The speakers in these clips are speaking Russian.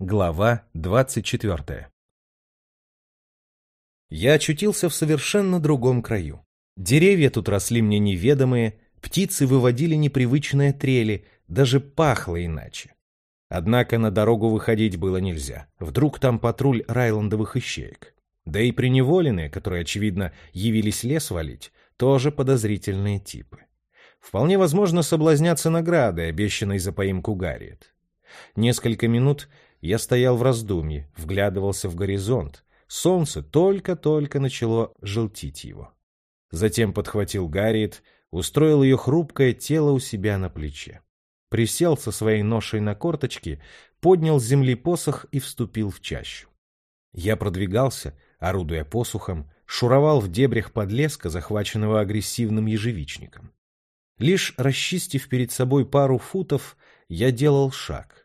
Глава 24 Я очутился в совершенно другом краю. Деревья тут росли мне неведомые, птицы выводили непривычные трели, даже пахло иначе. Однако на дорогу выходить было нельзя. Вдруг там патруль райландовых ищеек. Да и приневоленные, которые, очевидно, явились лес валить, тоже подозрительные типы. Вполне возможно соблазняться наградой, обещанной за поимку Гарриет. Несколько минут я стоял в раздумье, вглядывался в горизонт. Солнце только-только начало желтить его. Затем подхватил Гарриет, устроил ее хрупкое тело у себя на плече. Присел со своей ношей на корточки, поднял с земли посох и вступил в чащу. Я продвигался, орудуя посухом, шуровал в дебрях подлеска, захваченного агрессивным ежевичником. Лишь расчистив перед собой пару футов, я делал шаг.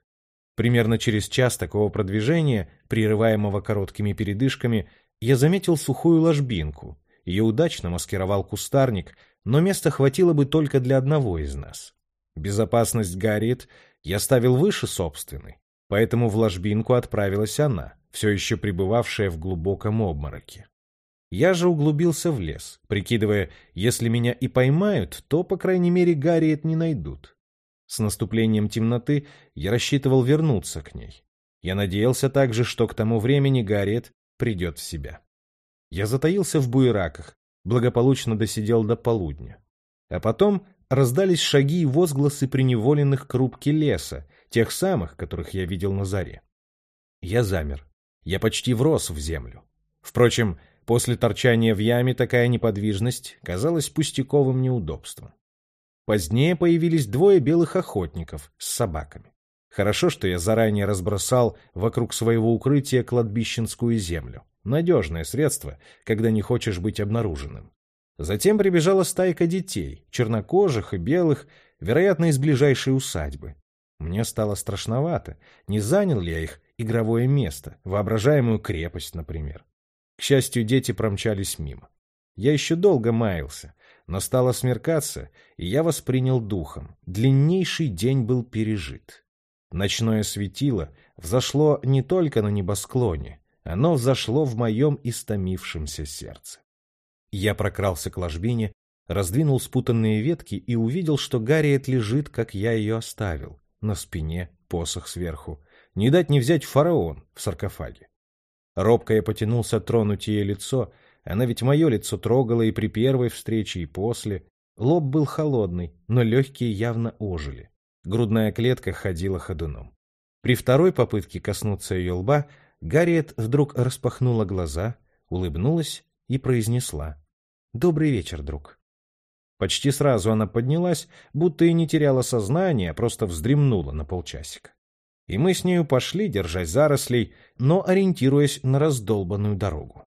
Примерно через час такого продвижения, прерываемого короткими передышками, я заметил сухую ложбинку. Ее удачно маскировал кустарник, но места хватило бы только для одного из нас. Безопасность Гарриет я ставил выше собственной, поэтому в ложбинку отправилась она, все еще пребывавшая в глубоком обмороке. Я же углубился в лес, прикидывая, если меня и поймают, то, по крайней мере, Гарриет не найдут. С наступлением темноты я рассчитывал вернуться к ней. Я надеялся также, что к тому времени Гарриет придет в себя. Я затаился в буераках, благополучно досидел до полудня. А потом раздались шаги и возгласы преневоленных к рубке леса, тех самых, которых я видел на заре. Я замер. Я почти врос в землю. Впрочем, После торчания в яме такая неподвижность казалась пустяковым неудобством. Позднее появились двое белых охотников с собаками. Хорошо, что я заранее разбросал вокруг своего укрытия кладбищенскую землю. Надежное средство, когда не хочешь быть обнаруженным. Затем прибежала стайка детей, чернокожих и белых, вероятно, из ближайшей усадьбы. Мне стало страшновато, не занял ли я их игровое место, воображаемую крепость, например. К счастью, дети промчались мимо. Я еще долго маялся, но стало смеркаться, и я воспринял духом. Длиннейший день был пережит. Ночное светило взошло не только на небосклоне, оно взошло в моем истомившемся сердце. Я прокрался к ложбине, раздвинул спутанные ветки и увидел, что Гарриет лежит, как я ее оставил, на спине, посох сверху. Не дать не взять фараон в саркофаге. Робко я потянулся тронуть ее лицо. Она ведь мое лицо трогала и при первой встрече, и после. Лоб был холодный, но легкие явно ожили. Грудная клетка ходила ходуном. При второй попытке коснуться ее лба Гарриет вдруг распахнула глаза, улыбнулась и произнесла «Добрый вечер, друг». Почти сразу она поднялась, будто и не теряла сознание, а просто вздремнула на полчасика и мы с нею пошли, держась зарослей, но ориентируясь на раздолбанную дорогу.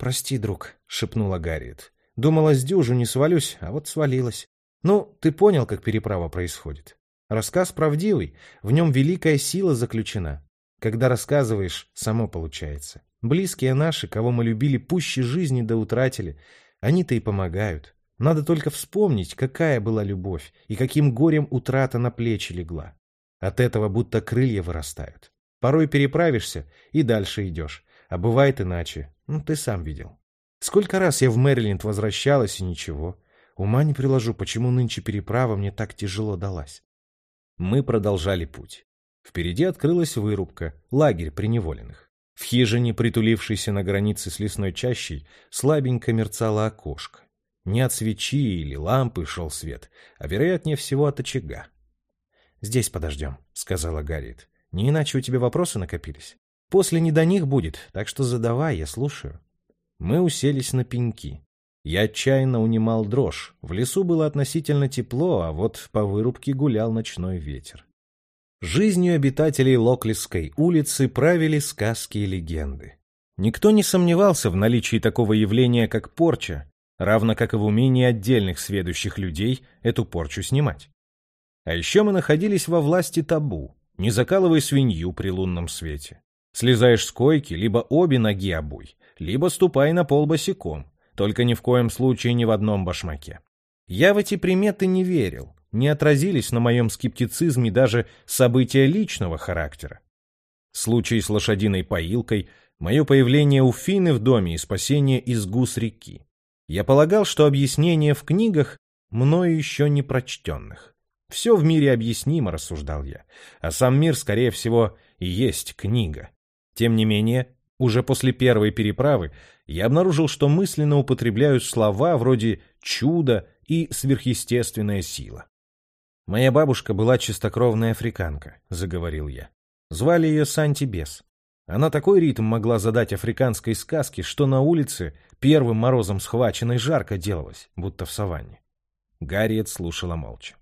«Прости, друг», — шепнула Гарриет. «Думала, с дюжу не свалюсь, а вот свалилась. Ну, ты понял, как переправа происходит. Рассказ правдивый, в нем великая сила заключена. Когда рассказываешь, само получается. Близкие наши, кого мы любили пуще жизни да утратили, они-то и помогают. Надо только вспомнить, какая была любовь и каким горем утрата на плечи легла. От этого будто крылья вырастают. Порой переправишься и дальше идешь. А бывает иначе. Ну, ты сам видел. Сколько раз я в Мэриленд возвращалась и ничего. Ума не приложу, почему нынче переправа мне так тяжело далась. Мы продолжали путь. Впереди открылась вырубка, лагерь преневоленных. В хижине, притулившейся на границе с лесной чащей, слабенько мерцало окошко. Не от свечи или лампы шел свет, а, вероятнее всего, от очага. «Здесь подождем», — сказала Гарриет. «Не иначе у тебя вопросы накопились. После не до них будет, так что задавай, я слушаю». Мы уселись на пеньки. Я отчаянно унимал дрожь. В лесу было относительно тепло, а вот по вырубке гулял ночной ветер. Жизнью обитателей Локлисской улицы правили сказки и легенды. Никто не сомневался в наличии такого явления, как порча, равно как и в умении отдельных сведущих людей эту порчу снимать. А еще мы находились во власти табу. Не закалывай свинью при лунном свете. Слезаешь с койки, либо обе ноги обуй, либо ступай на пол босиком, только ни в коем случае ни в одном башмаке. Я в эти приметы не верил, не отразились на моем скептицизме даже события личного характера. Случай с лошадиной поилкой, мое появление у Фины в доме и спасение из гус реки. Я полагал, что объяснения в книгах мною еще не прочтенных. Все в мире объяснимо, рассуждал я, а сам мир, скорее всего, и есть книга. Тем не менее, уже после первой переправы я обнаружил, что мысленно употребляю слова вроде «чудо» и «сверхъестественная сила». «Моя бабушка была чистокровная африканка», — заговорил я. Звали ее Санти Бес. Она такой ритм могла задать африканской сказке, что на улице первым морозом схваченной жарко делалось, будто в саванне. Гарриет слушала молча.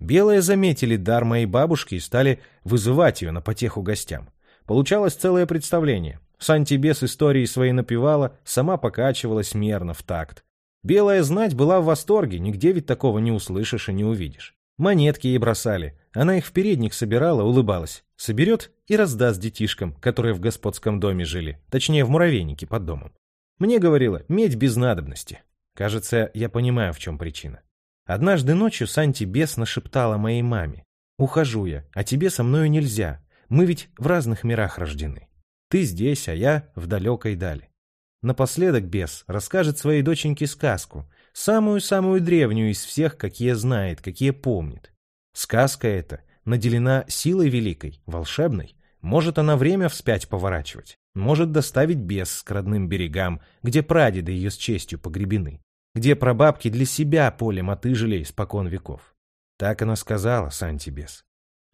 Белые заметили дар моей бабушки и стали вызывать ее на потеху гостям. Получалось целое представление. Санти Бес истории своей напевала, сама покачивалась мерно в такт. Белая знать была в восторге, нигде ведь такого не услышишь и не увидишь. Монетки ей бросали. Она их в передник собирала, улыбалась. Соберет и раздаст детишкам, которые в господском доме жили. Точнее, в муравейнике под домом. Мне говорила, медь без надобности. Кажется, я понимаю, в чем причина. Однажды ночью Санти бес нашептала моей маме. «Ухожу я, а тебе со мною нельзя. Мы ведь в разных мирах рождены. Ты здесь, а я в далекой дали». Напоследок бес расскажет своей доченьке сказку, Самую-самую древнюю из всех, какие знает, какие помнит. Сказка эта наделена силой великой, волшебной. Может она время вспять поворачивать, может доставить бес к родным берегам, где прадеды ее с честью погребены, где прабабки для себя полем отыжили испокон веков. Так она сказала, Сантибес.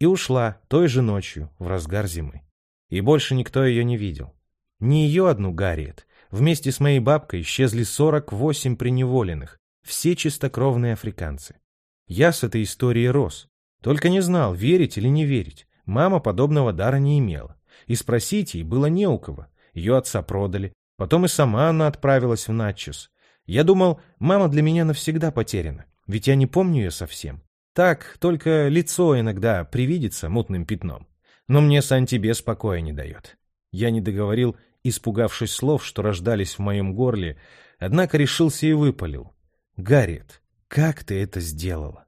И ушла той же ночью, в разгар зимы. И больше никто ее не видел. Не ее одну Гарриет, Вместе с моей бабкой исчезли 48 преневоленных, все чистокровные африканцы. Я с этой историей рос. Только не знал, верить или не верить. Мама подобного дара не имела. И спросить ей было не у кого. Ее отца продали. Потом и сама она отправилась в Натчус. Я думал, мама для меня навсегда потеряна. Ведь я не помню ее совсем. Так, только лицо иногда привидится мутным пятном. Но мне Сантибе спокоя не дает. Я не договорил испугавшись слов, что рождались в моем горле, однако решился и выпалил. «Гарриет, как ты это сделала?»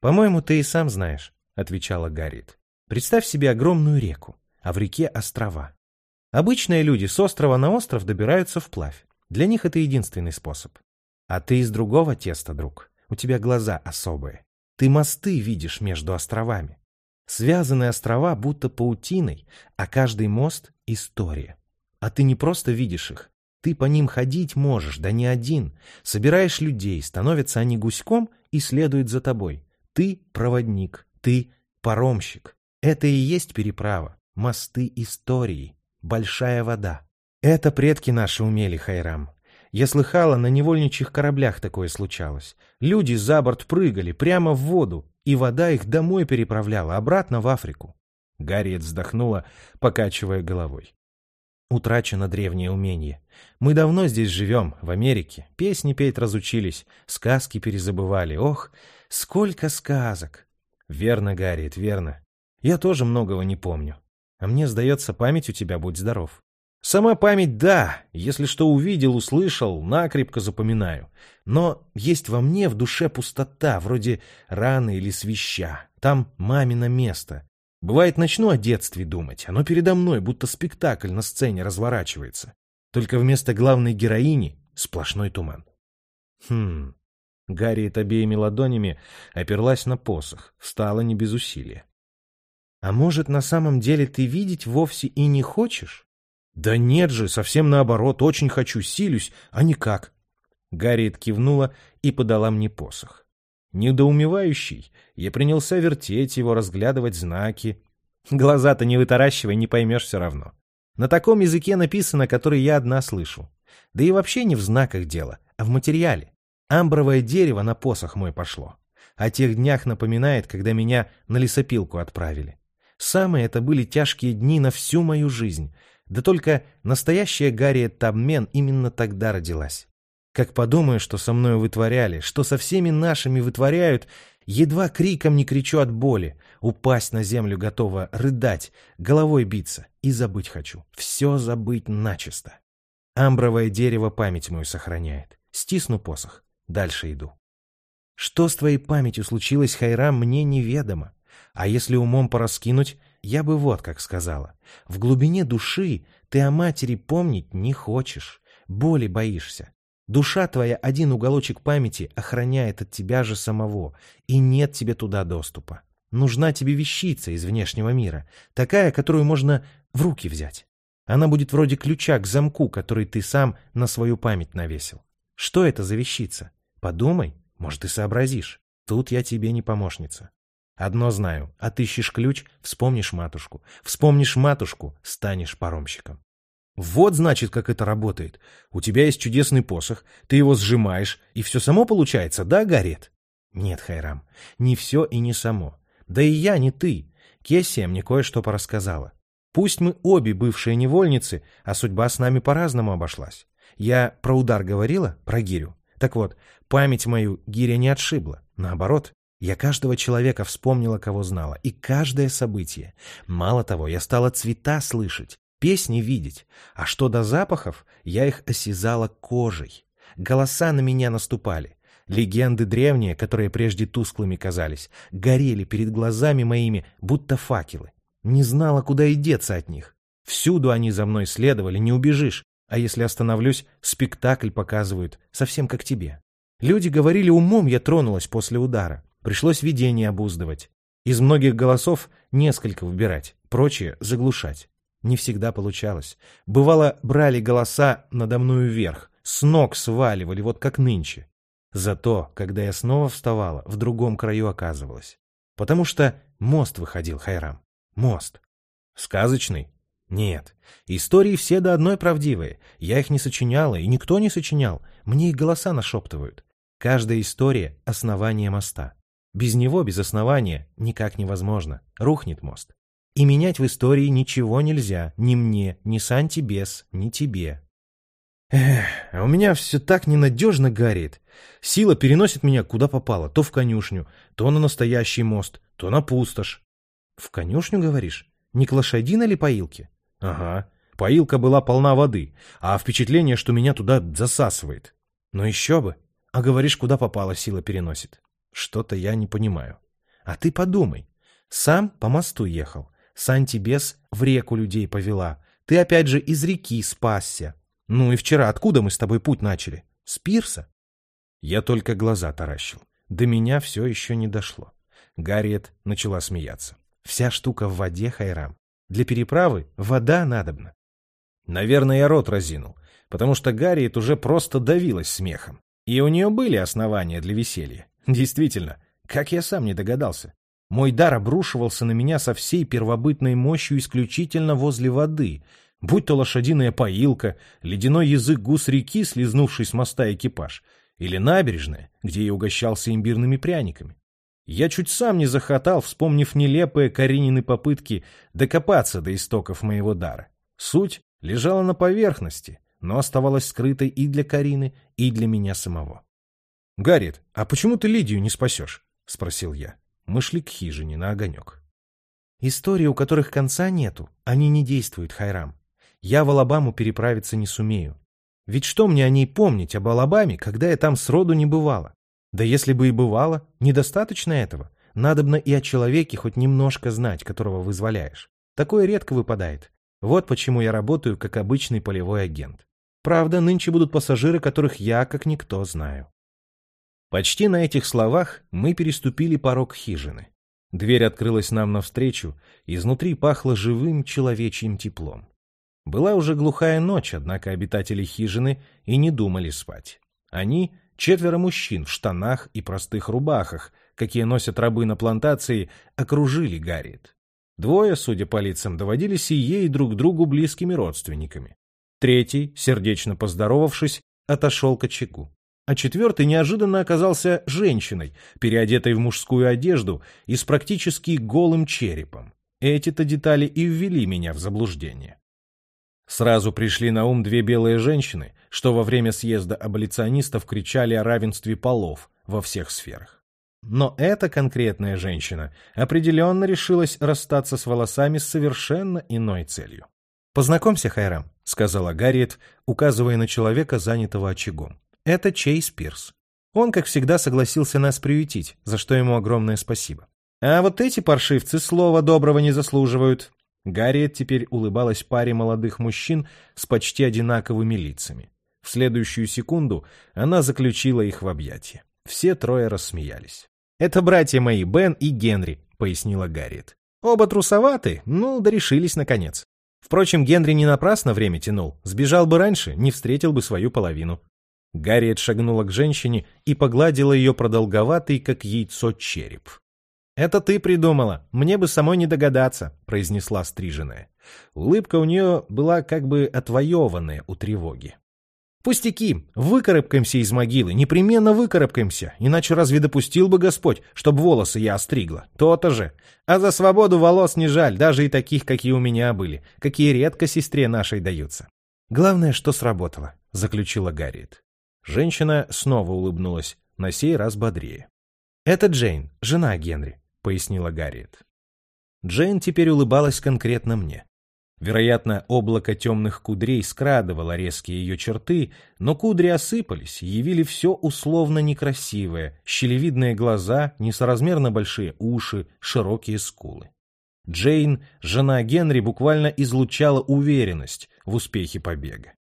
«По-моему, ты и сам знаешь», — отвечала Гарриет. «Представь себе огромную реку, а в реке острова. Обычные люди с острова на остров добираются вплавь. Для них это единственный способ. А ты из другого теста, друг. У тебя глаза особые. Ты мосты видишь между островами. Связаны острова будто паутиной, а каждый мост — история. А ты не просто видишь их. Ты по ним ходить можешь, да не один. Собираешь людей, становятся они гуськом и следуют за тобой. Ты проводник, ты паромщик. Это и есть переправа, мосты истории, большая вода. Это предки наши умели, Хайрам. Я слыхала, на невольничьих кораблях такое случалось. Люди за борт прыгали прямо в воду, и вода их домой переправляла, обратно в Африку. Гарриет вздохнула, покачивая головой. Утрачено древнее умение. Мы давно здесь живем, в Америке. Песни петь разучились, сказки перезабывали. Ох, сколько сказок! Верно, Гарриет, верно. Я тоже многого не помню. А мне, сдается, память у тебя, будь здоров. Сама память, да, если что увидел, услышал, накрепко запоминаю. Но есть во мне в душе пустота, вроде раны или свища. Там мамино место. Бывает, начну о детстве думать, оно передо мной, будто спектакль на сцене разворачивается. Только вместо главной героини сплошной туман. Хм. Гарриет обеими ладонями оперлась на посох, встала не без усилия. А может, на самом деле ты видеть вовсе и не хочешь? Да нет же, совсем наоборот, очень хочу, силюсь, а никак. Гарриет кивнула и подала мне посох. Недоумевающий, я принялся вертеть его, разглядывать знаки. Глаза-то не вытаращивай, не поймешь все равно. На таком языке написано, который я одна слышу. Да и вообще не в знаках дело, а в материале. Амбровое дерево на посох мой пошло. О тех днях напоминает, когда меня на лесопилку отправили. Самые это были тяжкие дни на всю мою жизнь. Да только настоящая Гарриет Табмен именно тогда родилась. Как подумаю, что со мной вытворяли, что со всеми нашими вытворяют, едва криком не кричу от боли, упасть на землю готова, рыдать, головой биться и забыть хочу, все забыть начисто. Амбровое дерево память мою сохраняет. Стисну посох, дальше иду. Что с твоей памятью случилось, Хайрам, мне неведомо. А если умом пораскинуть, я бы вот как сказала. В глубине души ты о матери помнить не хочешь, боли боишься. Душа твоя один уголочек памяти охраняет от тебя же самого, и нет тебе туда доступа. Нужна тебе вещица из внешнего мира, такая, которую можно в руки взять. Она будет вроде ключа к замку, который ты сам на свою память навесил. Что это за вещица? Подумай, может, и сообразишь. Тут я тебе не помощница. Одно знаю, отыщешь ключ, вспомнишь матушку. Вспомнишь матушку, станешь паромщиком. Вот, значит, как это работает. У тебя есть чудесный посох, ты его сжимаешь, и все само получается, да, Гарет? Нет, Хайрам, не все и не само. Да и я, не ты. Кессия мне кое-что порассказала. Пусть мы обе бывшие невольницы, а судьба с нами по-разному обошлась. Я про удар говорила, про гирю. Так вот, память мою гиря не отшибла. Наоборот, я каждого человека вспомнила, кого знала, и каждое событие. Мало того, я стала цвета слышать, песни видеть. А что до запахов, я их осязала кожей. Голоса на меня наступали. Легенды древние, которые прежде тусклыми казались, горели перед глазами моими, будто факелы. Не знала, куда и деться от них. Всюду они за мной следовали, не убежишь. А если остановлюсь, спектакль показывают, совсем как тебе. Люди говорили, умом я тронулась после удара. Пришлось видение обуздывать. Из многих голосов несколько выбирать, прочие заглушать. Не всегда получалось. Бывало, брали голоса надо мною вверх, с ног сваливали, вот как нынче. Зато, когда я снова вставала, в другом краю оказывалась. Потому что мост выходил, Хайрам. Мост. Сказочный? Нет. Истории все до одной правдивые. Я их не сочиняла, и никто не сочинял. Мне их голоса нашептывают. Каждая история — основание моста. Без него, без основания, никак невозможно. Рухнет мост. И менять в истории ничего нельзя. Ни мне, ни Сантибес, ни тебе. Эх, а у меня все так ненадежно горит. Сила переносит меня куда попало. То в конюшню, то на настоящий мост, то на пустошь. В конюшню, говоришь? Не к лошадиной ли поилке? Ага. Поилка была полна воды, а впечатление, что меня туда засасывает. Но еще бы. А говоришь, куда попало сила переносит. Что-то я не понимаю. А ты подумай. Сам по мосту ехал. Сантибес в реку людей повела. Ты опять же из реки спасся. Ну и вчера откуда мы с тобой путь начали? С пирса? Я только глаза таращил. До меня все еще не дошло. Гарриет начала смеяться. Вся штука в воде, Хайрам. Для переправы вода надобна. Наверное, я рот разинул, потому что Гарриет уже просто давилась смехом. И у нее были основания для веселья. Действительно, как я сам не догадался. Мой дар обрушивался на меня со всей первобытной мощью исключительно возле воды, будь то лошадиная поилка, ледяной язык гус реки, слезнувший с моста экипаж, или набережная, где я угощался имбирными пряниками. Я чуть сам не захотал, вспомнив нелепые Каринины попытки докопаться до истоков моего дара. Суть лежала на поверхности, но оставалась скрытой и для Карины, и для меня самого. — Гарриет, а почему ты Лидию не спасешь? — спросил я. Мы шли к хижине на огонек. — Истории, у которых конца нету, они не действуют, Хайрам. Я в Алабаму переправиться не сумею. Ведь что мне о ней помнить, об Алабаме, когда я там сроду не бывала? Да если бы и бывало, недостаточно этого. Надобно и о человеке хоть немножко знать, которого вызволяешь. Такое редко выпадает. Вот почему я работаю как обычный полевой агент. Правда, нынче будут пассажиры, которых я, как никто, знаю. Почти на этих словах мы переступили порог хижины. Дверь открылась нам навстречу, изнутри пахло живым человечьим теплом. Была уже глухая ночь, однако обитатели хижины и не думали спать. Они Четверо мужчин в штанах и простых рубахах, какие носят рабы на плантации, окружили Гарриет. Двое, судя по лицам, доводились и ей друг другу близкими родственниками. Третий, сердечно поздоровавшись, отошел к очагу. А четвертый неожиданно оказался женщиной, переодетой в мужскую одежду и с практически голым черепом. Эти-то детали и ввели меня в заблуждение. Сразу пришли на ум две белые женщины, что во время съезда аболиционистов кричали о равенстве полов во всех сферах. Но эта конкретная женщина определенно решилась расстаться с волосами с совершенно иной целью. «Познакомься, Хайрам», — сказала Гарриет, указывая на человека, занятого очагом. «Это Чейз Пирс. Он, как всегда, согласился нас приютить, за что ему огромное спасибо. А вот эти паршивцы слова доброго не заслуживают. Гарриет теперь улыбалась паре молодых мужчин с почти одинаковыми лицами. В следующую секунду она заключила их в объятия. Все трое рассмеялись. «Это братья мои, Бен и Генри», — пояснила Гарриет. «Оба трусоваты, ну, да решились наконец. Впрочем, Генри не напрасно время тянул. Сбежал бы раньше, не встретил бы свою половину». Гарриет шагнула к женщине и погладила ее продолговатый, как яйцо, череп. «Это ты придумала. Мне бы самой не догадаться», — произнесла стриженная. Улыбка у нее была как бы отвоеванная у тревоги. «Пустяки! Выкарабкаемся из могилы, непременно выкарабкаемся, иначе разве допустил бы Господь, чтобы волосы я остригла? То-то же! А за свободу волос не жаль, даже и таких, какие у меня были, какие редко сестре нашей даются. Главное, что сработало», — заключила Гарриет. Женщина снова улыбнулась, на сей раз бодрее. «Это Джейн, жена Генри», — пояснила Гарриет. Джейн теперь улыбалась конкретно мне. Вероятно, облако темных кудрей скрадывало резкие ее черты, но кудри осыпались, явили все условно некрасивое, щелевидные глаза, несоразмерно большие уши, широкие скулы. Джейн, жена Генри, буквально излучала уверенность в успехе побега.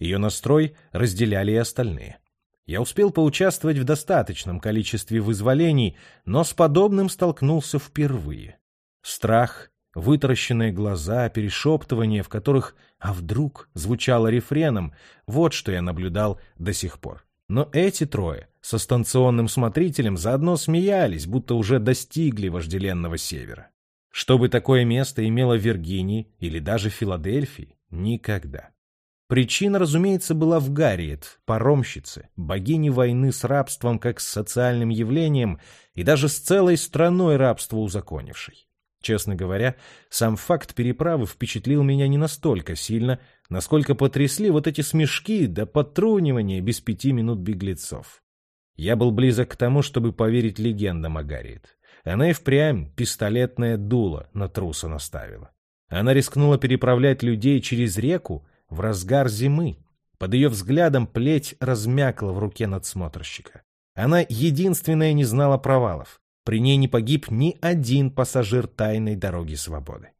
Ее настрой разделяли и остальные. Я успел поучаствовать в достаточном количестве вызволений, но с подобным столкнулся впервые. Страх, вытаращенные глаза, перешептывания, в которых «а вдруг» звучало рефреном, вот что я наблюдал до сих пор. Но эти трое со станционным смотрителем заодно смеялись, будто уже достигли вожделенного севера. Чтобы такое место имело в Виргинии или даже Филадельфии, никогда. Причина, разумеется, была в Гарриет, паромщице, богине войны с рабством как с социальным явлением и даже с целой страной рабство узаконившей. Честно говоря, сам факт переправы впечатлил меня не настолько сильно, насколько потрясли вот эти смешки да потрунивания без пяти минут беглецов. Я был близок к тому, чтобы поверить легендам о Гарриет. Она и впрямь пистолетное дуло на труса наставила. Она рискнула переправлять людей через реку, в разгар зимы. Под ее взглядом плеть размякла в руке надсмотрщика. Она единственная не знала провалов. При ней не погиб ни один пассажир тайной дороги свободы.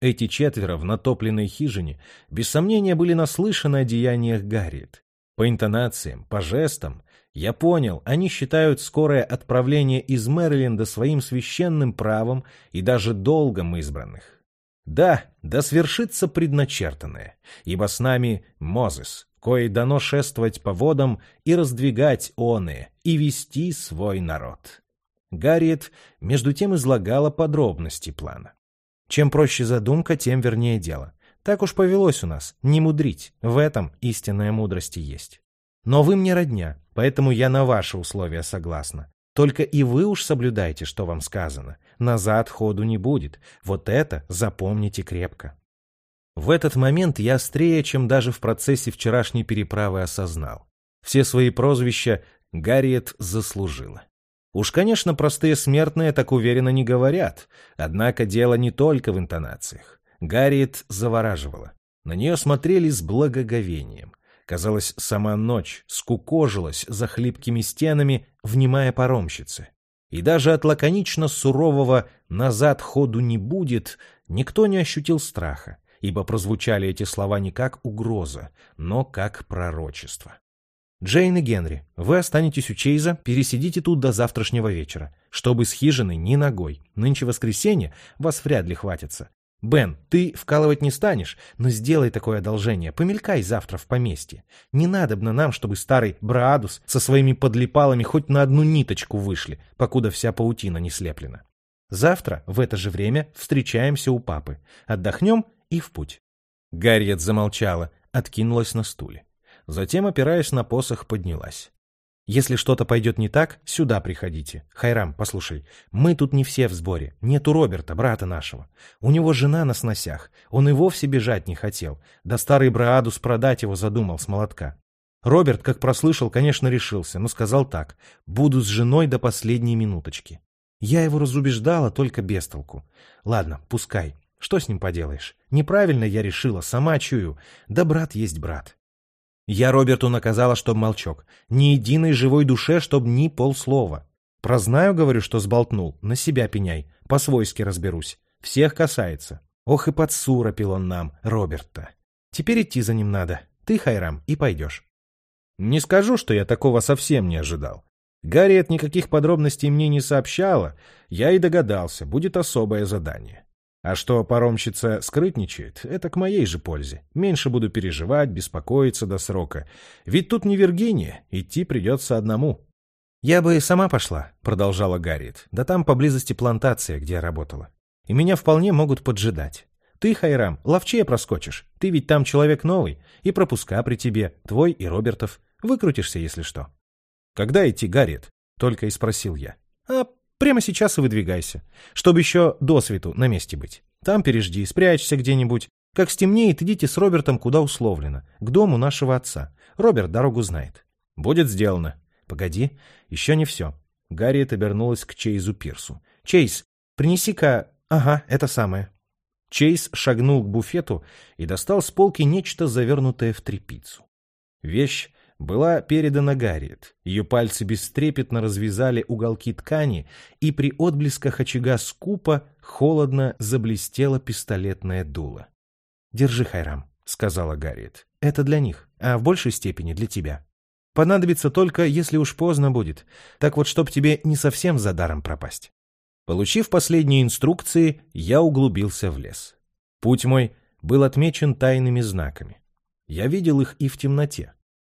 Эти четверо в натопленной хижине без сомнения были наслышаны о деяниях Гарриет. По интонациям, по жестам я понял, они считают скорое отправление из Мэриленда своим священным правом и даже долгом избранных. Да, да свершится предначертанное, ибо с нами Мозес, кое дано шествовать по водам и раздвигать оны, и вести свой народ. Гарриет, между тем, излагала подробности плана. Чем проще задумка, тем вернее дело. Так уж повелось у нас, не мудрить, в этом истинная мудрость и есть. Но вы мне родня, поэтому я на ваши условия согласна. Только и вы уж соблюдайте, что вам сказано. Назад ходу не будет. Вот это запомните крепко. В этот момент я острее, чем даже в процессе вчерашней переправы осознал. Все свои прозвища Гарриет заслужила. Уж, конечно, простые смертные так уверенно не говорят, однако дело не только в интонациях. Гарриет завораживала. На нее смотрели с благоговением. Казалось, сама ночь скукожилась за хлипкими стенами, внимая паромщице. И даже от лаконично сурового «назад ходу не будет» никто не ощутил страха, ибо прозвучали эти слова не как угроза, но как пророчество. «Джейн и Генри, вы останетесь у Чейза, пересидите тут до завтрашнего вечера, чтобы с хижиной ни ногой. Нынче воскресенье, вас вряд ли хватится. Бен, ты вкалывать не станешь, но сделай такое одолжение, помелькай завтра в поместье. Не надобно нам, чтобы старый Браадус со своими подлипалами хоть на одну ниточку вышли, покуда вся паутина не слеплена. Завтра в это же время встречаемся у папы. Отдохнем и в путь. Гарриет замолчала, откинулась на стуле. Затем, опираясь на посох, поднялась. Если что-то пойдет не так, сюда приходите. Хайрам, послушай, мы тут не все в сборе. Нету Роберта, брата нашего. У него жена на сносях. Он и вовсе бежать не хотел. Да старый Браадус продать его задумал с молотка. Роберт, как прослышал, конечно, решился, но сказал так. Буду с женой до последней минуточки. Я его разубеждала, только без толку. Ладно, пускай. Что с ним поделаешь? Неправильно я решила, сама чую. Да брат есть брат. Я Роберту наказала, чтоб молчок. Ни единой живой душе, чтоб ни полслова. Прознаю, говорю, что сболтнул, на себя пеняй, по-свойски разберусь. Всех касается. Ох и подсуропил он нам, Роберт-то. Теперь идти за ним надо. Ты, Хайрам, и пойдешь. Не скажу, что я такого совсем не ожидал. Гарриет никаких подробностей мне не сообщала, я и догадался, будет особое задание. А что паромщица скрытничает, это к моей же пользе. Меньше буду переживать, беспокоиться до срока. Ведь тут не Виргиния, идти придется одному. «Я бы сама пошла», — продолжала Гарриет. «Да там поблизости плантация, где я работала. И меня вполне могут поджидать. Ты, Хайрам, ловчее проскочишь. Ты ведь там человек новый, и пропуска при тебе, твой и Робертов. Выкрутишься, если что». «Когда идти, Гарриет?» — только и спросил я. «А прямо сейчас и выдвигайся, чтобы еще до свету на месте быть. Там пережди, спрячься где-нибудь. Как стемнеет, идите с Робертом куда условлено, к дому нашего отца. Роберт дорогу знает». «Будет сделано». «Погоди, еще не все». Гарриет обернулась к Чейзу Пирсу. «Чейз, принеси-ка «Ага, это самое». Чейз шагнул к буфету и достал с полки нечто завернутое в тряпицу. Вещь была передана Гарриет. Ее пальцы бестрепетно развязали уголки ткани, и при отблесках очага скупа холодно заблестело пистолетное дуло. «Держи, Хайрам», — сказала Гарриет. «Это для них, а в большей степени для тебя. Понадобится только, если уж поздно будет. Так вот, чтоб тебе не совсем за даром пропасть». Получив последние инструкции, я углубился в лес. Путь мой был отмечен тайными знаками. Я видел их и в темноте.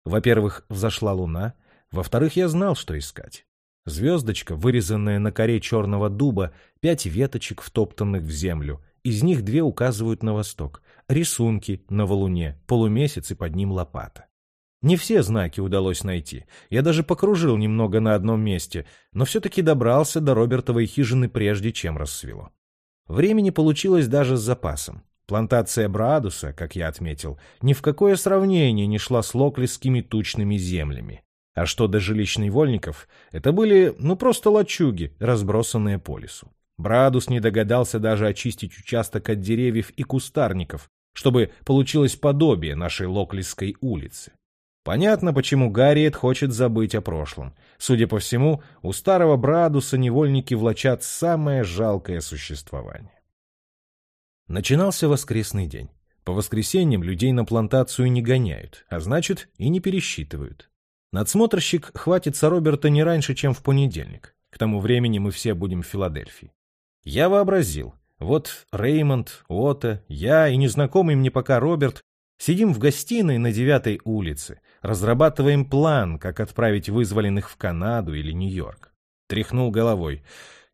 Во-первых, взошла луна, во-вторых, я знал, что искать. Звездочка, вырезанная на коре черного дуба, пять веточек, втоптанных в землю, из них две указывают на восток, рисунки на валуне, полумесяц и под ним лопата. Не все знаки удалось найти. Я даже покружил немного на одном месте, но все-таки добрался до Робертовой хижины прежде, чем рассвело. Времени получилось даже с запасом. Плантация Браадуса, как я отметил, ни в какое сравнение не шла с локлисскими тучными землями. А что до жилищ невольников, это были, ну, просто лачуги, разбросанные по лесу. Брадус не догадался даже очистить участок от деревьев и кустарников, чтобы получилось подобие нашей Локлисской улицы. Понятно, почему Гарриет хочет забыть о прошлом. Судя по всему, у старого Брадуса невольники влачат самое жалкое существование. Начинался воскресный день. По воскресеньям людей на плантацию не гоняют, а значит и не пересчитывают. Надсмотрщик хватится Роберта не раньше, чем в понедельник. К тому времени мы все будем в Филадельфии. Я вообразил. Вот Реймонд, Ота, я и незнакомый мне пока Роберт Сидим в гостиной на девятой улице, разрабатываем план, как отправить вызволенных в Канаду или Нью-Йорк. Тряхнул головой.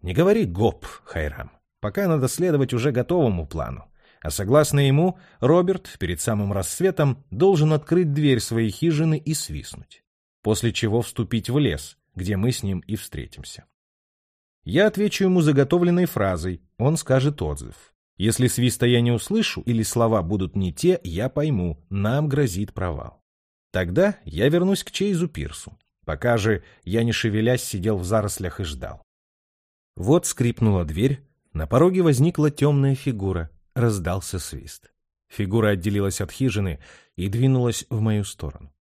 Не говори гоп, Хайрам. Пока надо следовать уже готовому плану. А согласно ему, Роберт перед самым рассветом должен открыть дверь своей хижины и свистнуть. После чего вступить в лес, где мы с ним и встретимся. Я отвечу ему заготовленной фразой, он скажет отзыв. Если свиста я не услышу или слова будут не те, я пойму, нам грозит провал. Тогда я вернусь к Чейзу Пирсу. Пока же я, не шевелясь, сидел в зарослях и ждал. Вот скрипнула дверь, на пороге возникла темная фигура, раздался свист. Фигура отделилась от хижины и двинулась в мою сторону.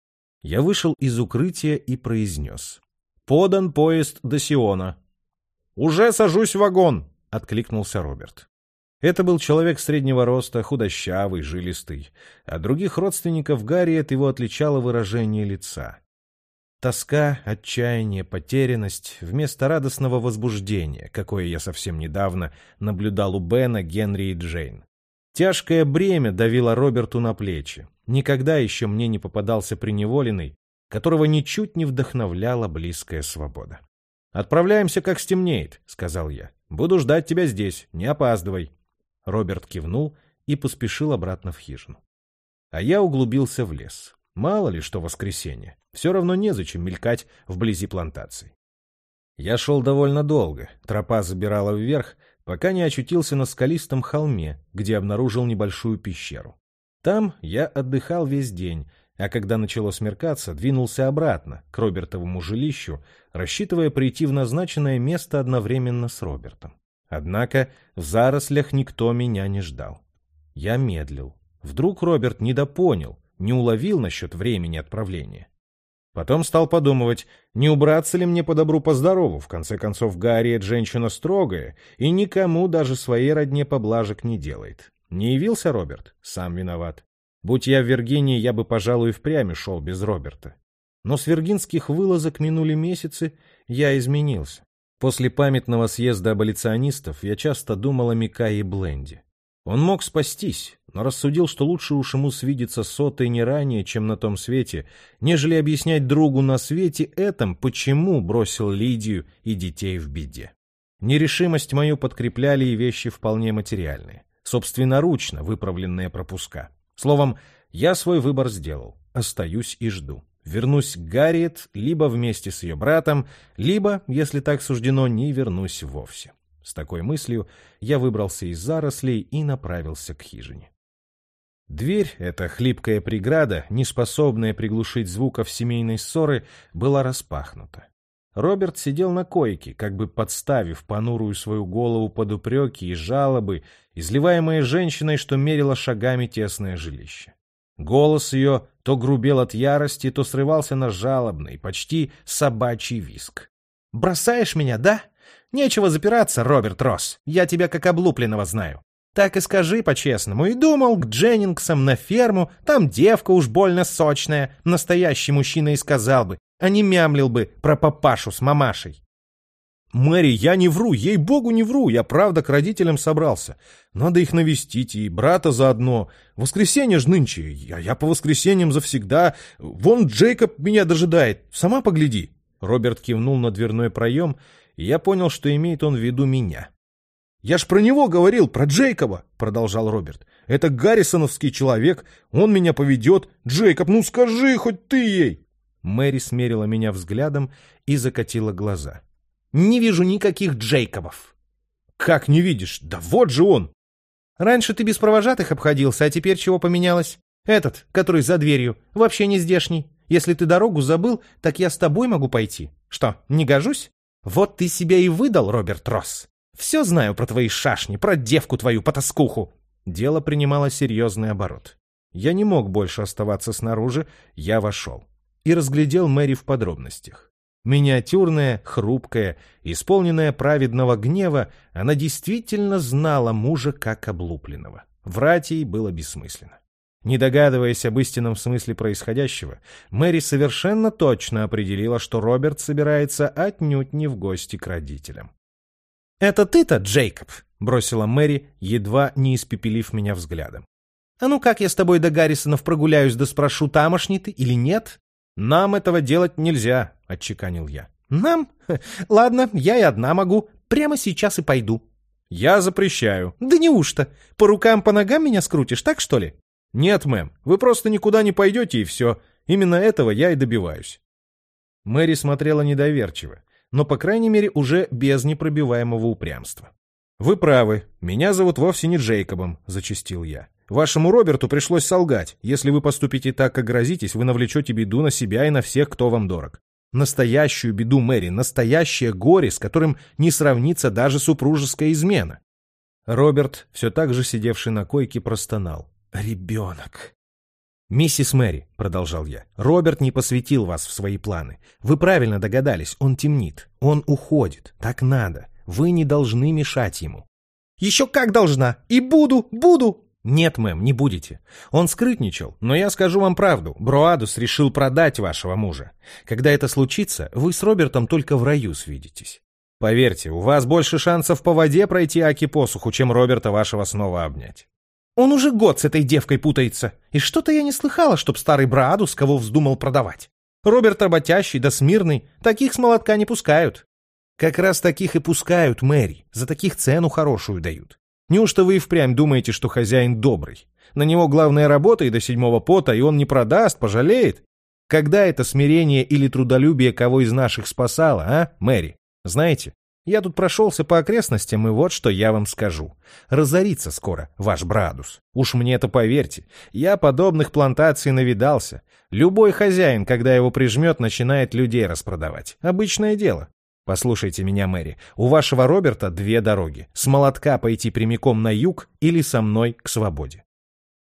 Я вышел из укрытия и произнес. «Подан поезд до Сиона». «Уже сажусь в вагон!» — откликнулся Роберт. Это был человек среднего роста, худощавый, жилистый. От других родственников Гарри от его отличало выражение лица. Тоска, отчаяние, потерянность вместо радостного возбуждения, какое я совсем недавно наблюдал у Бена, Генри и Джейн. Тяжкое бремя давило Роберту на плечи. Никогда еще мне не попадался приневоленный, которого ничуть не вдохновляла близкая свобода. «Отправляемся, как стемнеет», — сказал я. «Буду ждать тебя здесь, не опаздывай». Роберт кивнул и поспешил обратно в хижину. А я углубился в лес. Мало ли что воскресенье. Все равно незачем мелькать вблизи плантаций. Я шел довольно долго, тропа забирала вверх, пока не очутился на скалистом холме, где обнаружил небольшую пещеру. Там я отдыхал весь день, а когда начало смеркаться, двинулся обратно, к Робертовому жилищу, рассчитывая прийти в назначенное место одновременно с Робертом. Однако в зарослях никто меня не ждал. Я медлил. Вдруг Роберт недопонял, не уловил насчет времени отправления. Потом стал подумывать, не убраться ли мне по добру по здорову. В конце концов, Гарриет женщина строгая и никому даже своей родне поблажек не делает. Не явился Роберт? Сам виноват. Будь я в Виргинии, я бы, пожалуй, впрямь шел без Роберта. Но с виргинских вылазок минули месяцы, я изменился. После памятного съезда аболиционистов я часто думал о Микае Бленде. Он мог спастись, но рассудил, что лучше уж ему свидеться сотой не ранее, чем на том свете, нежели объяснять другу на свете этом, почему бросил Лидию и детей в беде. Нерешимость мою подкрепляли и вещи вполне материальные, собственноручно выправленные пропуска. Словом, я свой выбор сделал, остаюсь и жду. Вернусь к Гарриет либо вместе с ее братом, либо, если так суждено, не вернусь вовсе. С такой мыслью я выбрался из зарослей и направился к хижине. Дверь, эта хлипкая преграда, не способная приглушить звуков семейной ссоры, была распахнута. Роберт сидел на койке, как бы подставив понурую свою голову под упреки и жалобы, изливаемые женщиной, что мерила шагами тесное жилище. Голос ее то грубел от ярости, то срывался на жалобный, почти собачий виск. «Бросаешь меня, да? Нечего запираться, Роберт Росс. Я тебя как облупленного знаю. Так и скажи по-честному. И думал, к Дженнингсам на ферму, там девка уж больно сочная, настоящий мужчина и сказал бы, а не мямлил бы про папашу с мамашей. «Мэри, я не вру, ей-богу не вру, я правда к родителям собрался. Надо их навестить, и брата заодно. Воскресенье ж нынче, а я по воскресеньям завсегда. Вон Джейкоб меня дожидает, сама погляди». Роберт кивнул на дверной проем, и я понял, что имеет он в виду меня. «Я ж про него говорил, про Джейкоба», — продолжал Роберт. «Это гаррисоновский человек, он меня поведет. Джейкоб, ну скажи хоть ты ей!» Мэри смерила меня взглядом и закатила глаза. Не вижу никаких Джейкобов. Как не видишь? Да вот же он! Раньше ты без провожатых обходился, а теперь чего поменялось? Этот, который за дверью, вообще не здешний. Если ты дорогу забыл, так я с тобой могу пойти. Что, не гожусь? Вот ты себя и выдал, Роберт Росс. Все знаю про твои шашни, про девку твою потаскуху. Дело принимало серьезный оборот. Я не мог больше оставаться снаружи, я вошел. И разглядел Мэри в подробностях. Миниатюрная, хрупкая, исполненная праведного гнева, она действительно знала мужа как облупленного. Врать ей было бессмысленно. Не догадываясь об истинном смысле происходящего, Мэри совершенно точно определила, что Роберт собирается отнюдь не в гости к родителям. «Это ты-то, Джейкоб?» — бросила Мэри, едва не испепелив меня взглядом. «А ну как я с тобой до Гаррисонов прогуляюсь да спрошу, тамошний ты или нет? Нам этого делать нельзя, — отчеканил я. «Нам? Ладно, я и одна могу. Прямо сейчас и пойду». «Я запрещаю». «Да неужто? По рукам, по ногам меня скрутишь, так что ли?» «Нет, мэм, вы просто никуда не пойдете и все. Именно этого я и добиваюсь». Мэри смотрела недоверчиво, но, по крайней мере, уже без непробиваемого упрямства. «Вы правы, меня зовут вовсе не Джейкобом», — зачастил я. «Вашему Роберту пришлось солгать. Если вы поступите так, как грозитесь, вы навлечете беду на себя и на всех, кто вам дорог. Настоящую беду Мэри, настоящее горе, с которым не сравнится даже супружеская измена. Роберт, все так же сидевший на койке, простонал. «Ребенок!» «Миссис Мэри», — продолжал я, — «Роберт не посвятил вас в свои планы. Вы правильно догадались, он темнит, он уходит, так надо. Вы не должны мешать ему». «Еще как должна! И буду, буду!» «Нет, мэм, не будете. Он скрытничал, но я скажу вам правду. Броадус решил продать вашего мужа. Когда это случится, вы с Робертом только в раю свидитесь. Поверьте, у вас больше шансов по воде пройти Аки посуху, чем Роберта вашего снова обнять». «Он уже год с этой девкой путается, и что-то я не слыхала, чтоб старый Броадус кого вздумал продавать. Роберт работящий да смирный, таких с молотка не пускают». «Как раз таких и пускают, Мэри, за таких цену хорошую дают. Неужто вы и впрямь думаете, что хозяин добрый? На него главная работа и до седьмого пота, и он не продаст, пожалеет? Когда это смирение или трудолюбие кого из наших спасало, а, Мэри? Знаете, я тут прошелся по окрестностям, и вот что я вам скажу. Разорится скоро ваш Брадус. Уж мне это поверьте. Я подобных плантаций навидался. Любой хозяин, когда его прижмет, начинает людей распродавать. Обычное дело. Послушайте меня, Мэри, у вашего Роберта две дороги. С молотка пойти прямиком на юг или со мной к свободе.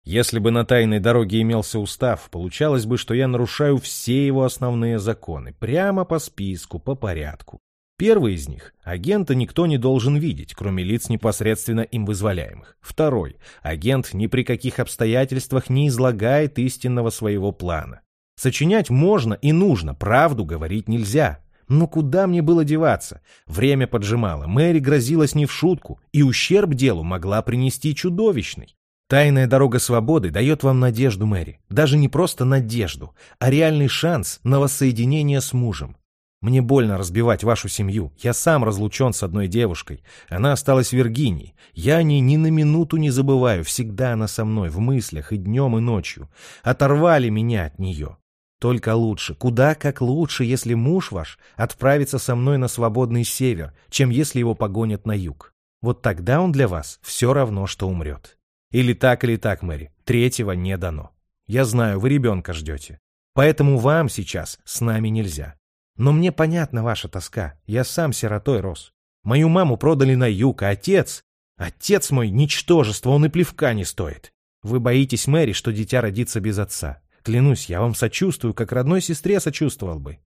Если бы на тайной дороге имелся устав, получалось бы, что я нарушаю все его основные законы, прямо по списку, по порядку. Первый из них – агента никто не должен видеть, кроме лиц непосредственно им вызволяемых. Второй – агент ни при каких обстоятельствах не излагает истинного своего плана. Сочинять можно и нужно, правду говорить нельзя. Но куда мне было деваться? Время поджимало, Мэри грозилась не в шутку, и ущерб делу могла принести чудовищный. Тайная дорога свободы дает вам надежду, Мэри. Даже не просто надежду, а реальный шанс на воссоединение с мужем. Мне больно разбивать вашу семью. Я сам разлучен с одной девушкой. Она осталась в Виргинии. Я о ней ни на минуту не забываю. Всегда она со мной, в мыслях, и днем, и ночью. Оторвали меня от нее. Только лучше, куда как лучше, если муж ваш отправится со мной на свободный север, чем если его погонят на юг. Вот тогда он для вас все равно, что умрет. Или так, или так, Мэри. Третьего не дано. Я знаю, вы ребенка ждете. Поэтому вам сейчас с нами нельзя. Но мне понятна ваша тоска. Я сам сиротой рос. Мою маму продали на юг, а отец... Отец мой — ничтожество, он и плевка не стоит. Вы боитесь, Мэри, что дитя родится без отца. Клянусь, я вам сочувствую, как родной сестре сочувствовал бы.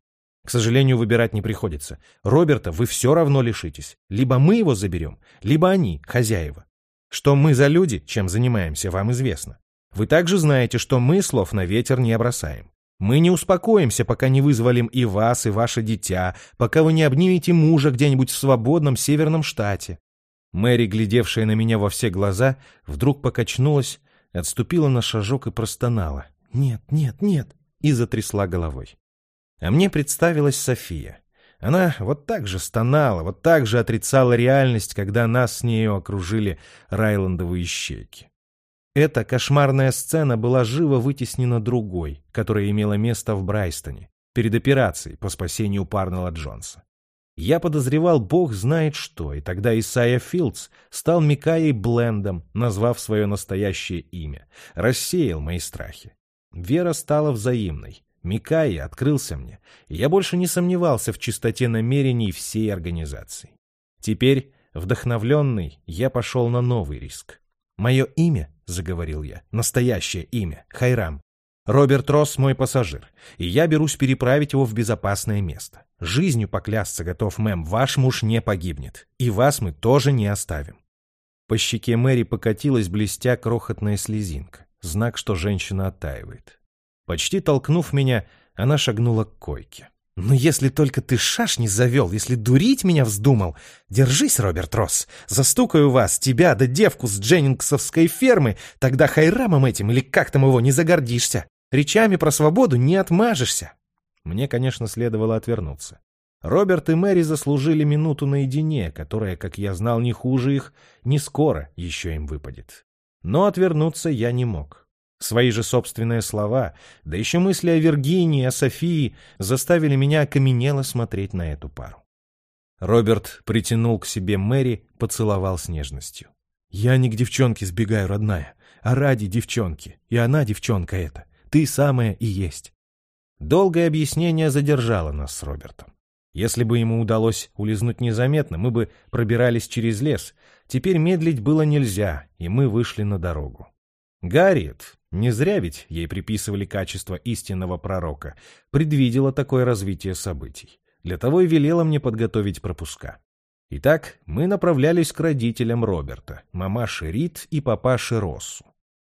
К сожалению, выбирать не приходится. Роберта вы все равно лишитесь. Либо мы его заберем, либо они, хозяева. Что мы за люди, чем занимаемся, вам известно. Вы также знаете, что мы слов на ветер не бросаем. Мы не успокоимся, пока не вызволим и вас, и ваше дитя, пока вы не обнимете мужа где-нибудь в свободном северном штате. Мэри, глядевшая на меня во все глаза, вдруг покачнулась, отступила на шажок и простонала. «Нет, нет, нет!» и затрясла головой. А мне представилась София. Она вот так же стонала, вот так же отрицала реальность, когда нас с нею окружили райландовые щеки. Эта кошмарная сцена была живо вытеснена другой, которая имела место в Брайстоне, перед операцией по спасению Парнелла Джонса. Я подозревал бог знает что, и тогда Исайя Филдс стал Микаей Блендом, назвав свое настоящее имя, рассеял мои страхи. Вера стала взаимной. Микаи открылся мне, и я больше не сомневался в чистоте намерений всей организации. Теперь, вдохновленный, я пошел на новый риск. «Мое имя», — заговорил я, — «настоящее имя, Хайрам. Роберт Росс мой пассажир, и я берусь переправить его в безопасное место. Жизнью поклясться готов, мэм, ваш муж не погибнет, и вас мы тоже не оставим». По щеке Мэри покатилась блестя крохотная слезинка, знак, что женщина оттаивает. Почти толкнув меня, она шагнула к койке. «Ну, если только ты шаш не завел, если дурить меня вздумал, держись, Роберт Росс, застукаю вас, тебя да девку с дженнингсовской фермы, тогда хайрамом этим или как там его не загордишься. Речами про свободу не отмажешься». Мне, конечно, следовало отвернуться. Роберт и Мэри заслужили минуту наедине, которая, как я знал, не хуже их, не скоро еще им выпадет. Но отвернуться я не мог. Свои же собственные слова, да еще мысли о Виргинии, о Софии, заставили меня окаменело смотреть на эту пару. Роберт притянул к себе Мэри, поцеловал с нежностью. «Я не к девчонке сбегаю, родная, а ради девчонки. И она девчонка эта. Ты самая и есть». Долгое объяснение задержало нас с Робертом. Если бы ему удалось улизнуть незаметно, мы бы пробирались через лес. Теперь медлить было нельзя, и мы вышли на дорогу. Гарриет, не зря ведь ей приписывали качество истинного пророка, предвидела такое развитие событий. Для того и велела мне подготовить пропуска. Итак, мы направлялись к родителям Роберта, мамаше Рид и папаше Россу.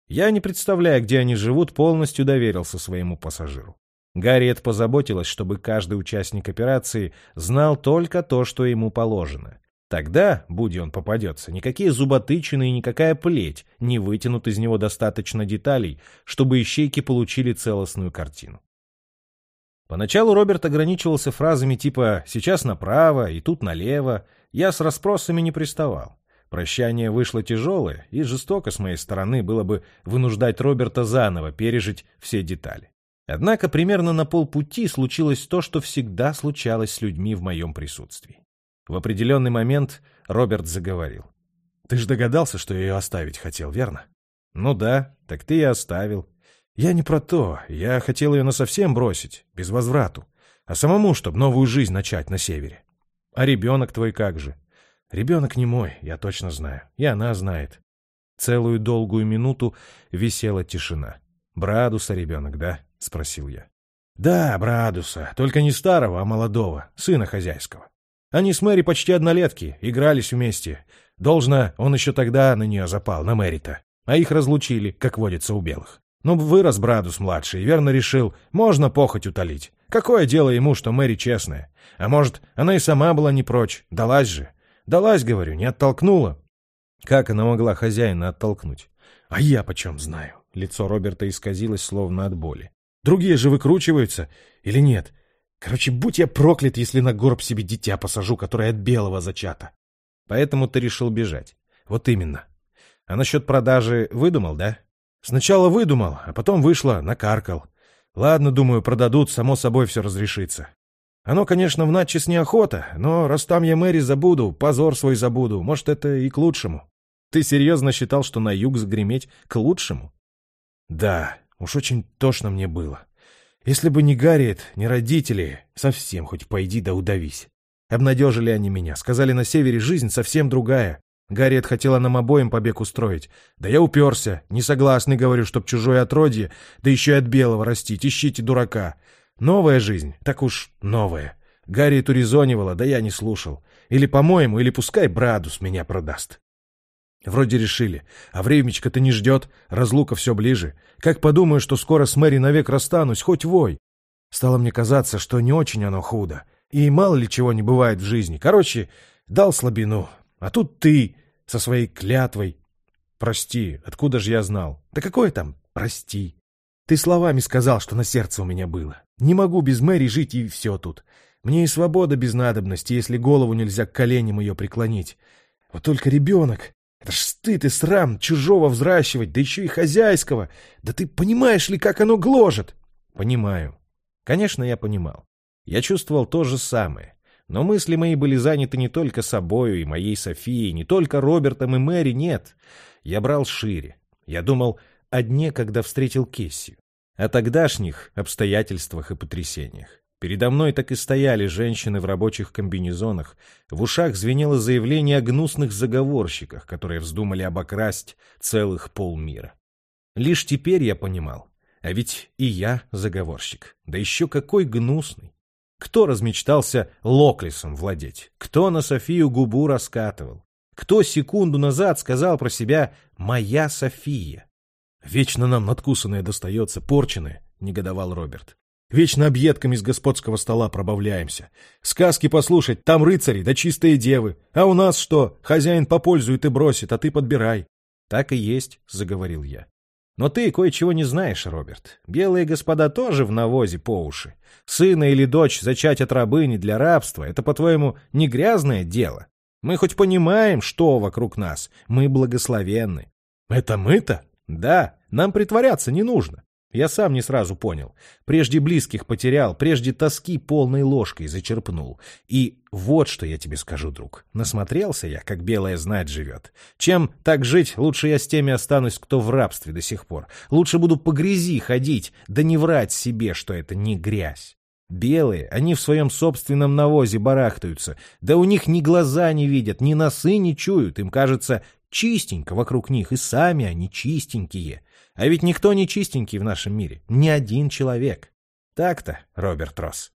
Я, не представляя, где они живут, полностью доверился своему пассажиру. Гарриет позаботилась, чтобы каждый участник операции знал только то, что ему положено, Тогда, будь он попадется, никакие зуботычины и никакая плеть не вытянут из него достаточно деталей, чтобы ищейки получили целостную картину. Поначалу Роберт ограничивался фразами типа «сейчас направо» и «тут налево». Я с расспросами не приставал. Прощание вышло тяжелое, и жестоко с моей стороны было бы вынуждать Роберта заново пережить все детали. Однако примерно на полпути случилось то, что всегда случалось с людьми в моем присутствии. В определенный момент Роберт заговорил. «Ты ж догадался, что я ее оставить хотел, верно?» «Ну да, так ты и оставил. Я не про то. Я хотел ее насовсем бросить, без возврату. А самому, чтобы новую жизнь начать на севере. А ребенок твой как же?» «Ребенок не мой, я точно знаю. И она знает. Целую долгую минуту висела тишина. «Брадуса ребенок, да?» — спросил я. «Да, Брадуса, только не старого, а молодого, сына хозяйского. Они с Мэри почти однолетки, игрались вместе. Должно, он еще тогда на нее запал, на Мэри-то. А их разлучили, как водится у белых. Ну, вырос Брадус младший верно решил, можно похоть утолить. Какое дело ему, что Мэри честная? А может, она и сама была не прочь, далась же. Далась, говорю, не оттолкнула. Как она могла хозяина оттолкнуть? А я почем знаю? Лицо Роберта исказилось, словно от боли. Другие же выкручиваются. Или нет? Короче, будь я проклят, если на горб себе дитя посажу, которое от белого зачата. Поэтому ты решил бежать. Вот именно. А насчет продажи выдумал, да? Сначала выдумал, а потом вышло, накаркал. Ладно, думаю, продадут, само собой все разрешится. Оно, конечно, в надчис неохота, но раз там я Мэри забуду, позор свой забуду, может, это и к лучшему. Ты серьезно считал, что на юг загреметь к лучшему? Да, уж очень тошно мне было. Если бы не Гарриет, не родители, совсем хоть пойди да удавись. Обнадежили они меня, сказали, на севере жизнь совсем другая. Гарриет хотела нам обоим побег устроить. Да я уперся, не согласный, говорю, чтоб чужое отродье, да еще и от белого растить, ищите дурака. Новая жизнь, так уж новая. Гарриет урезонивала, да я не слушал. Или, по-моему, или пускай Брадус меня продаст. Вроде решили. А времечко-то не ждет, разлука все ближе. Как подумаю, что скоро с Мэри навек расстанусь, хоть вой. Стало мне казаться, что не очень оно худо. И мало ли чего не бывает в жизни. Короче, дал слабину. А тут ты со своей клятвой. Прости, откуда же я знал? Да какое там «прости»? Ты словами сказал, что на сердце у меня было. Не могу без Мэри жить, и все тут. Мне и свобода без надобности, если голову нельзя к коленям ее преклонить. Вот только ребенок... Это ж стыд и срам чужого взращивать, да еще и хозяйского. Да ты понимаешь ли, как оно гложет? Понимаю. Конечно, я понимал. Я чувствовал то же самое. Но мысли мои были заняты не только собою и моей Софией, не только Робертом и Мэри, нет. Я брал шире. Я думал о дне, когда встретил Кессию. О тогдашних обстоятельствах и потрясениях. Передо мной так и стояли женщины в рабочих комбинезонах. В ушах звенело заявление о гнусных заговорщиках, которые вздумали обокрасть целых полмира. Лишь теперь я понимал. А ведь и я заговорщик. Да еще какой гнусный. Кто размечтался Локлисом владеть? Кто на Софию губу раскатывал? Кто секунду назад сказал про себя «моя София»? «Вечно нам надкусанное достается, порченое», — негодовал Роберт. Вечно объедками с господского стола пробавляемся. Сказки послушать, там рыцари да чистые девы. А у нас что? Хозяин попользует и бросит, а ты подбирай. — Так и есть, — заговорил я. Но ты кое-чего не знаешь, Роберт. Белые господа тоже в навозе по уши. Сына или дочь зачать от рабыни для рабства — это, по-твоему, не грязное дело? Мы хоть понимаем, что вокруг нас. Мы благословенны. Это мы-то? Да, нам притворяться не нужно. Я сам не сразу понял. Прежде близких потерял, прежде тоски полной ложкой зачерпнул. И вот что я тебе скажу, друг. Насмотрелся я, как белая знать живет. Чем так жить, лучше я с теми останусь, кто в рабстве до сих пор. Лучше буду по грязи ходить, да не врать себе, что это не грязь. Белые, они в своем собственном навозе барахтаются. Да у них ни глаза не видят, ни носы не чуют. Им кажется чистенько вокруг них, и сами они чистенькие. А ведь никто не чистенький в нашем мире, ни один человек. Так-то, Роберт Росс.